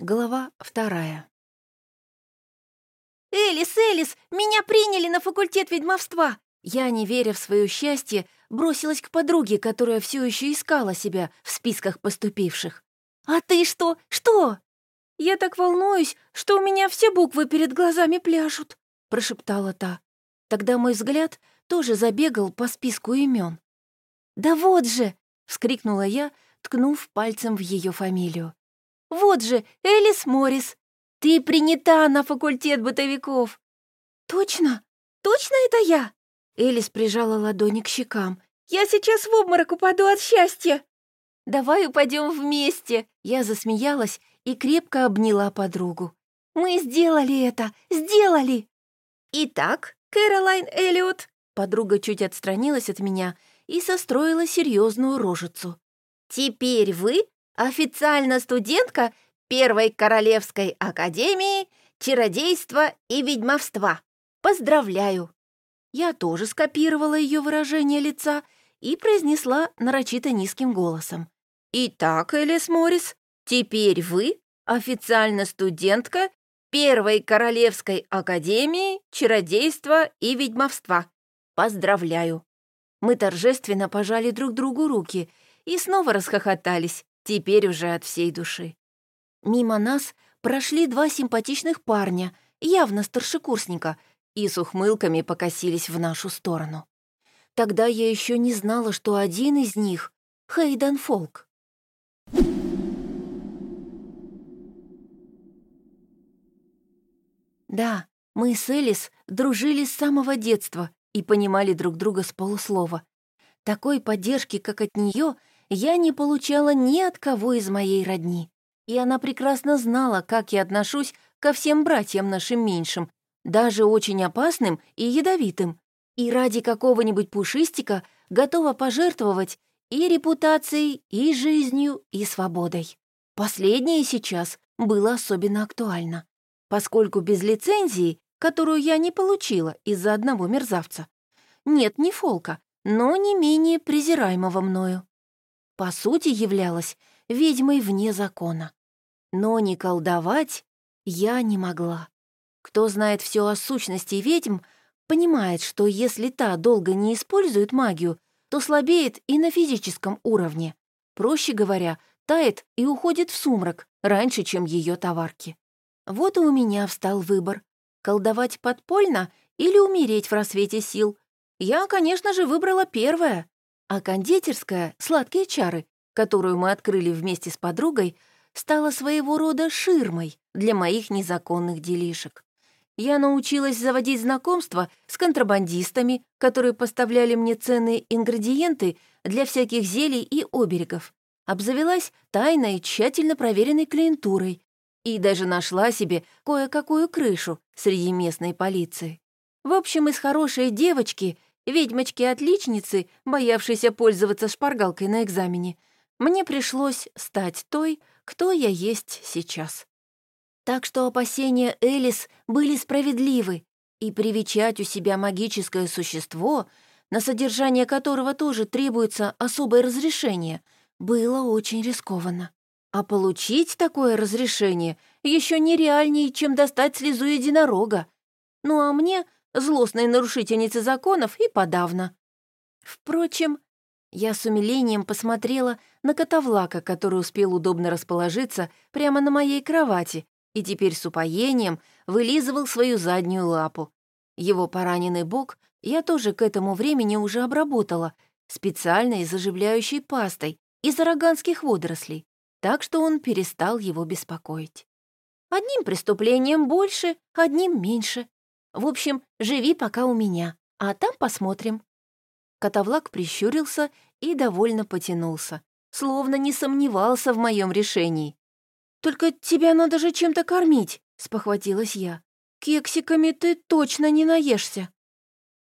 Глава вторая. «Элис, Элис, меня приняли на факультет ведьмовства!» Я, не веря в свое счастье, бросилась к подруге, которая все еще искала себя в списках поступивших. «А ты что? Что?» «Я так волнуюсь, что у меня все буквы перед глазами пляшут», — прошептала та. Тогда мой взгляд тоже забегал по списку имен. «Да вот же!» — вскрикнула я, ткнув пальцем в ее фамилию. Вот же, Элис Моррис, ты принята на факультет бытовиков». «Точно? Точно это я?» Элис прижала ладони к щекам. «Я сейчас в обморок упаду от счастья!» «Давай упадем вместе!» Я засмеялась и крепко обняла подругу. «Мы сделали это! Сделали!» «Итак, Кэролайн Эллиот...» Подруга чуть отстранилась от меня и состроила серьезную рожицу. «Теперь вы официально студентка Первой Королевской Академии Чародейства и Ведьмовства. Поздравляю!» Я тоже скопировала ее выражение лица и произнесла нарочито низким голосом. «Итак, Элис Моррис, теперь вы официально студентка Первой Королевской Академии Чародейства и Ведьмовства. Поздравляю!» Мы торжественно пожали друг другу руки и снова расхохотались, теперь уже от всей души. Мимо нас прошли два симпатичных парня, явно старшекурсника, и с ухмылками покосились в нашу сторону. Тогда я еще не знала, что один из них — Хейден Фолк. Да, мы с Элис дружили с самого детства и понимали друг друга с полуслова. Такой поддержки, как от нее, я не получала ни от кого из моей родни. И она прекрасно знала, как я отношусь ко всем братьям нашим меньшим, даже очень опасным и ядовитым, и ради какого-нибудь пушистика готова пожертвовать и репутацией, и жизнью, и свободой. Последнее сейчас было особенно актуально, поскольку без лицензии, которую я не получила из-за одного мерзавца, нет ни фолка, но не менее презираемого мною по сути являлась ведьмой вне закона. Но не колдовать я не могла. Кто знает все о сущности ведьм, понимает, что если та долго не использует магию, то слабеет и на физическом уровне. Проще говоря, тает и уходит в сумрак раньше, чем ее товарки. Вот и у меня встал выбор — колдовать подпольно или умереть в рассвете сил. Я, конечно же, выбрала первое, а кондитерская «Сладкие чары», которую мы открыли вместе с подругой, стала своего рода ширмой для моих незаконных делишек. Я научилась заводить знакомства с контрабандистами, которые поставляли мне ценные ингредиенты для всяких зелий и оберегов, обзавелась тайной тщательно проверенной клиентурой и даже нашла себе кое-какую крышу среди местной полиции. В общем, из хорошей девочки — ведьмочки-отличницы, боявшейся пользоваться шпаргалкой на экзамене, мне пришлось стать той, кто я есть сейчас. Так что опасения Элис были справедливы, и привечать у себя магическое существо, на содержание которого тоже требуется особое разрешение, было очень рискованно. А получить такое разрешение еще нереальнее, чем достать слезу единорога. Ну а мне — злостной нарушительницы законов и подавно. Впрочем, я с умилением посмотрела на котовлака, который успел удобно расположиться прямо на моей кровати и теперь с упоением вылизывал свою заднюю лапу. Его пораненный бок я тоже к этому времени уже обработала специальной заживляющей пастой из араганских водорослей, так что он перестал его беспокоить. Одним преступлением больше, одним меньше. В общем, живи пока у меня, а там посмотрим». Котовлак прищурился и довольно потянулся, словно не сомневался в моем решении. «Только тебя надо же чем-то кормить», — спохватилась я. «Кексиками ты точно не наешься».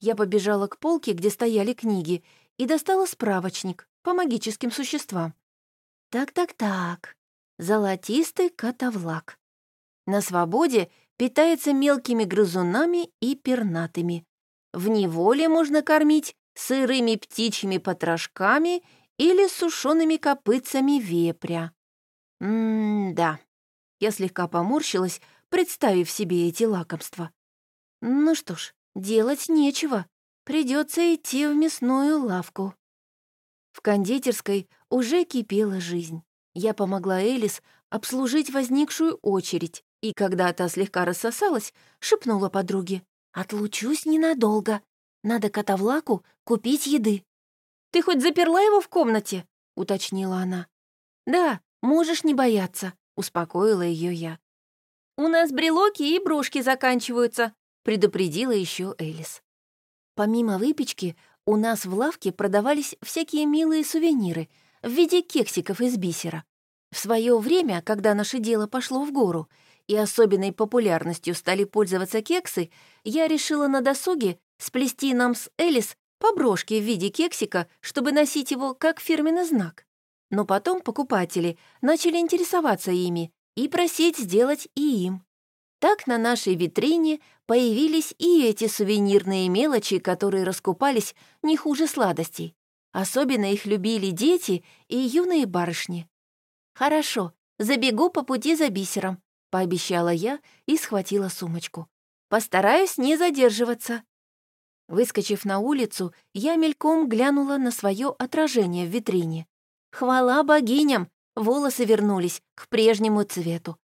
Я побежала к полке, где стояли книги, и достала справочник по магическим существам. Так-так-так, золотистый котовлак. На свободе питается мелкими грызунами и пернатыми. В неволе можно кормить сырыми птичьими потрошками или сушеными копытцами вепря. М-да. Я слегка поморщилась, представив себе эти лакомства. Ну что ж, делать нечего. Придется идти в мясную лавку. В кондитерской уже кипела жизнь. Я помогла Элис обслужить возникшую очередь, и когда та слегка рассосалась, шепнула подруге. «Отлучусь ненадолго. Надо Котовлаку купить еды». «Ты хоть заперла его в комнате?» — уточнила она. «Да, можешь не бояться», — успокоила ее я. «У нас брелоки и брошки заканчиваются», — предупредила еще Элис. Помимо выпечки, у нас в лавке продавались всякие милые сувениры в виде кексиков из бисера. В свое время, когда наше дело пошло в гору, и особенной популярностью стали пользоваться кексы, я решила на досуге сплести нам с Элис по брошке в виде кексика, чтобы носить его как фирменный знак. Но потом покупатели начали интересоваться ими и просить сделать и им. Так на нашей витрине появились и эти сувенирные мелочи, которые раскупались не хуже сладостей. Особенно их любили дети и юные барышни. «Хорошо, забегу по пути за бисером», — пообещала я и схватила сумочку. «Постараюсь не задерживаться». Выскочив на улицу, я мельком глянула на свое отражение в витрине. Хвала богиням, волосы вернулись к прежнему цвету.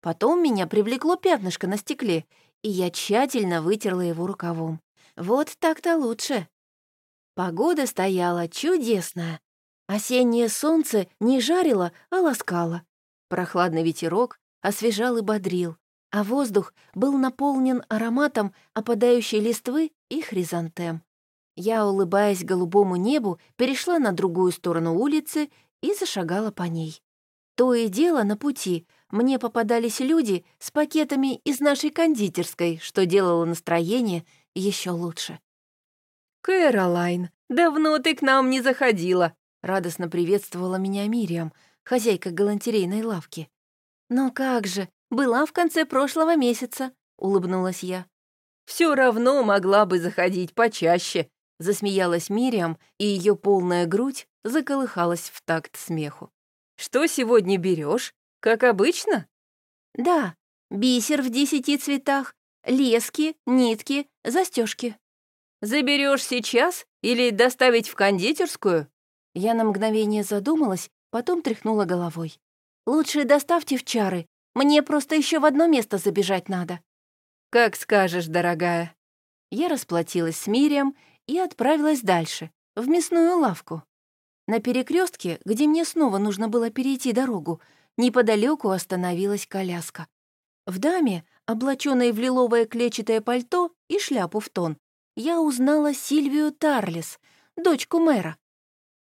Потом меня привлекло пятнышко на стекле, и я тщательно вытерла его рукавом. Вот так-то лучше. Погода стояла чудесная. Осеннее солнце не жарило, а ласкало. Прохладный ветерок освежал и бодрил, а воздух был наполнен ароматом опадающей листвы и хризантем. Я, улыбаясь голубому небу, перешла на другую сторону улицы и зашагала по ней. То и дело на пути мне попадались люди с пакетами из нашей кондитерской, что делало настроение еще лучше. «Кэролайн, давно ты к нам не заходила!» — радостно приветствовала меня Мириам, хозяйка галантерейной лавки. «Ну как же, была в конце прошлого месяца», — улыбнулась я. Все равно могла бы заходить почаще», — засмеялась Мириам, и ее полная грудь заколыхалась в такт смеху. «Что сегодня берешь? Как обычно?» «Да, бисер в десяти цветах, лески, нитки, застежки. Заберешь сейчас или доставить в кондитерскую?» Я на мгновение задумалась, потом тряхнула головой. «Лучше доставьте в чары, мне просто еще в одно место забежать надо». «Как скажешь, дорогая». Я расплатилась с Мирием и отправилась дальше, в мясную лавку. На перекрестке, где мне снова нужно было перейти дорогу, неподалеку остановилась коляска. В даме, облаченной в лиловое клетчатое пальто и шляпу в тон, я узнала Сильвию Тарлис, дочку мэра.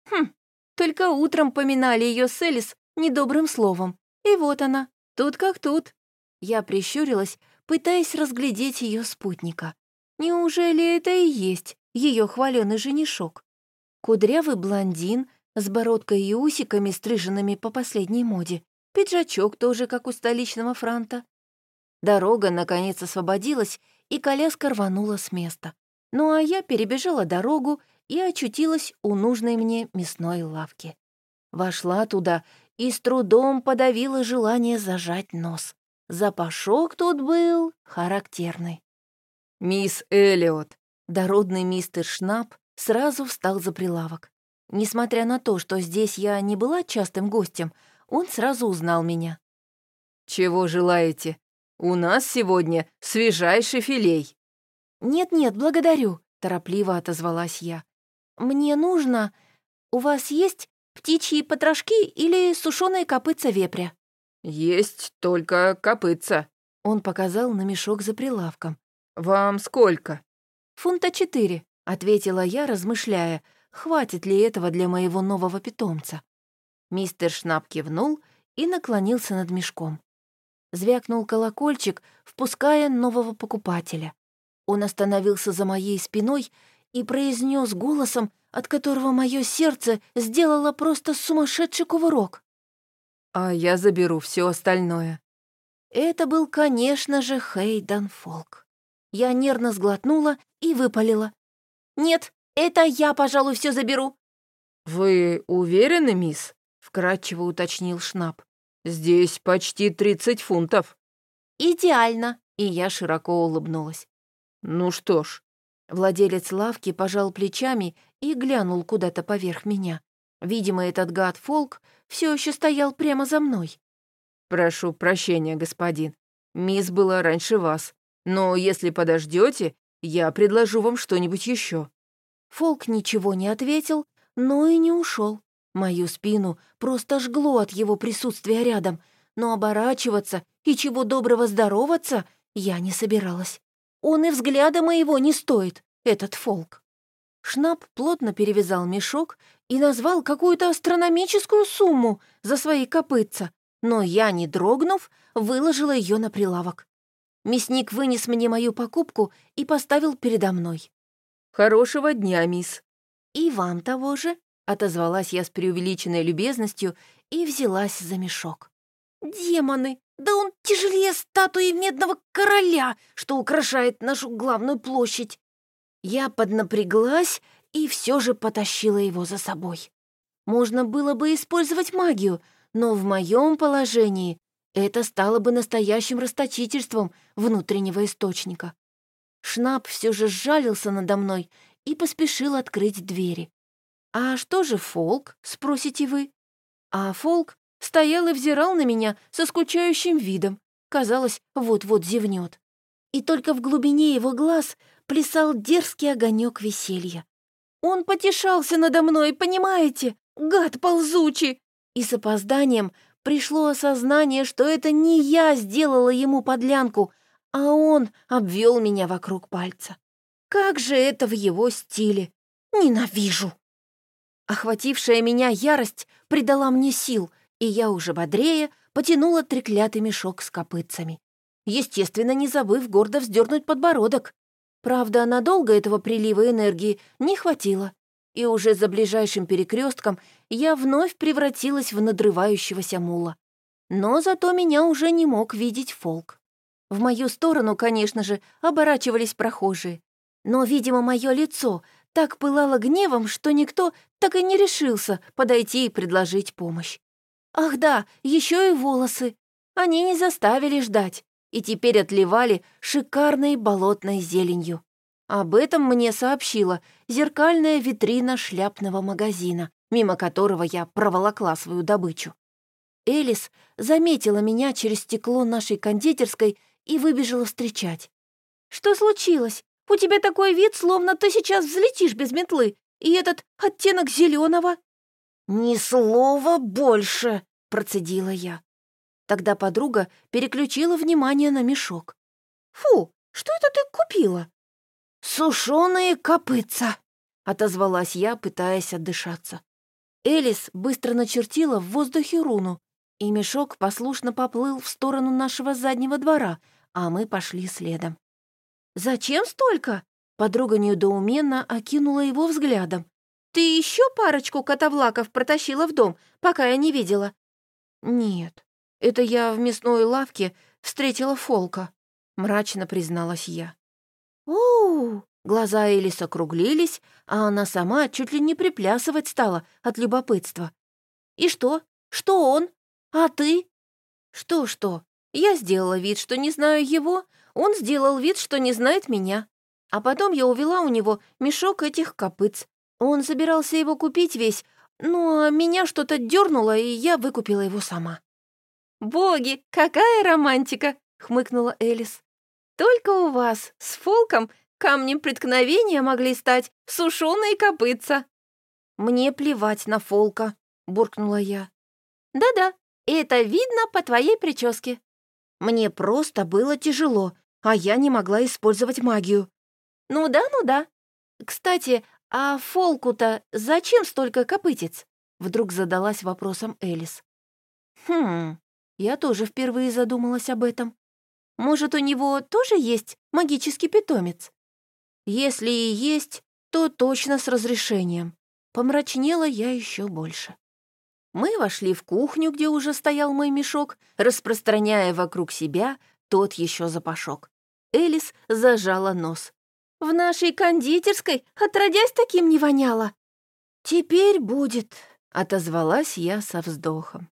Хм, только утром поминали ее с Элис недобрым словом. И вот она, тут как тут. Я прищурилась, пытаясь разглядеть ее спутника. Неужели это и есть ее хваленый женишок? Кудрявый блондин с бородкой и усиками, стриженными по последней моде. Пиджачок тоже, как у столичного франта. Дорога, наконец, освободилась, и коляска рванула с места. Ну а я перебежала дорогу и очутилась у нужной мне мясной лавки. Вошла туда и с трудом подавила желание зажать нос. Запашок тут был характерный. «Мисс Эллиот», дородный мистер Шнап, сразу встал за прилавок. Несмотря на то, что здесь я не была частым гостем, он сразу узнал меня. «Чего желаете? У нас сегодня свежайший филей». «Нет-нет, благодарю», — торопливо отозвалась я. «Мне нужно... У вас есть птичьи потрошки или сушеные копытца вепря?» «Есть только копытца», — он показал на мешок за прилавком. «Вам сколько?» «Фунта четыре», — ответила я, размышляя, хватит ли этого для моего нового питомца. Мистер Шнап кивнул и наклонился над мешком. Звякнул колокольчик, впуская нового покупателя. Он остановился за моей спиной и произнес голосом, от которого мое сердце сделало просто сумасшедший кувырок. «А я заберу все остальное». Это был, конечно же, Хейдан Фолк. Я нервно сглотнула и выпалила. «Нет, это я, пожалуй, все заберу». «Вы уверены, мисс?» — вкратчиво уточнил Шнап. Здесь почти 30 фунтов. Идеально, и я широко улыбнулась. Ну что ж. Владелец лавки пожал плечами и глянул куда-то поверх меня. Видимо, этот гад Фолк все еще стоял прямо за мной. «Прошу прощения, господин. Мисс была раньше вас. Но если подождете, я предложу вам что-нибудь еще. Фолк ничего не ответил, но и не ушел. Мою спину просто жгло от его присутствия рядом, но оборачиваться и чего доброго здороваться я не собиралась. Он и взгляда моего не стоит, этот Фолк. Шнап плотно перевязал мешок и назвал какую-то астрономическую сумму за свои копытца, но я, не дрогнув, выложила ее на прилавок. Мясник вынес мне мою покупку и поставил передо мной. «Хорошего дня, мисс». «И вам того же», — отозвалась я с преувеличенной любезностью и взялась за мешок. «Демоны! Да он тяжелее статуи медного короля, что украшает нашу главную площадь!» Я поднапряглась и все же потащила его за собой. Можно было бы использовать магию, но в моем положении это стало бы настоящим расточительством внутреннего источника. Шнап все же сжалился надо мной и поспешил открыть двери. «А что же Фолк?» — спросите вы. А Фолк стоял и взирал на меня со скучающим видом. Казалось, вот-вот зевнет. И только в глубине его глаз плясал дерзкий огонек веселья. Он потешался надо мной, понимаете? Гад ползучий! И с опозданием пришло осознание, что это не я сделала ему подлянку, а он обвел меня вокруг пальца. Как же это в его стиле! Ненавижу! Охватившая меня ярость придала мне сил, и я уже бодрее потянула треклятый мешок с копытцами. Естественно, не забыв гордо вздернуть подбородок. Правда, надолго этого прилива энергии не хватило и уже за ближайшим перекрестком я вновь превратилась в надрывающегося мула. Но зато меня уже не мог видеть Фолк. В мою сторону, конечно же, оборачивались прохожие. Но, видимо, мое лицо так пылало гневом, что никто так и не решился подойти и предложить помощь. Ах да, еще и волосы. Они не заставили ждать и теперь отливали шикарной болотной зеленью. Об этом мне сообщила зеркальная витрина шляпного магазина, мимо которого я проволокла свою добычу. Элис заметила меня через стекло нашей кондитерской и выбежала встречать. «Что случилось? У тебя такой вид, словно ты сейчас взлетишь без метлы, и этот оттенок зеленого. «Ни слова больше!» — процедила я. Тогда подруга переключила внимание на мешок. «Фу, что это ты купила?» «Сушеные копытца!» — отозвалась я, пытаясь отдышаться. Элис быстро начертила в воздухе руну, и мешок послушно поплыл в сторону нашего заднего двора, а мы пошли следом. «Зачем столько?» — подруга недоуменно окинула его взглядом. «Ты еще парочку котовлаков протащила в дом, пока я не видела?» «Нет, это я в мясной лавке встретила Фолка», — мрачно призналась я. «Оу!» Глаза Элис округлились, а она сама чуть ли не приплясывать стала от любопытства. «И что? Что он? А ты?» «Что-что? Я сделала вид, что не знаю его, он сделал вид, что не знает меня. А потом я увела у него мешок этих копыц. Он собирался его купить весь, ну а меня что-то дернуло, и я выкупила его сама». «Боги, какая романтика!» — хмыкнула Элис. Только у вас с Фолком камнем преткновения могли стать сушеные копытца». «Мне плевать на Фолка», — буркнула я. «Да-да, это видно по твоей прическе». Мне просто было тяжело, а я не могла использовать магию. «Ну да, ну да. Кстати, а Фолку-то зачем столько копытец?» Вдруг задалась вопросом Элис. «Хм, я тоже впервые задумалась об этом. Может, у него тоже есть магический питомец? Если и есть, то точно с разрешением. Помрачнела я еще больше. Мы вошли в кухню, где уже стоял мой мешок, распространяя вокруг себя тот еще запашок. Элис зажала нос. «В нашей кондитерской отродясь таким не воняло!» «Теперь будет», — отозвалась я со вздохом.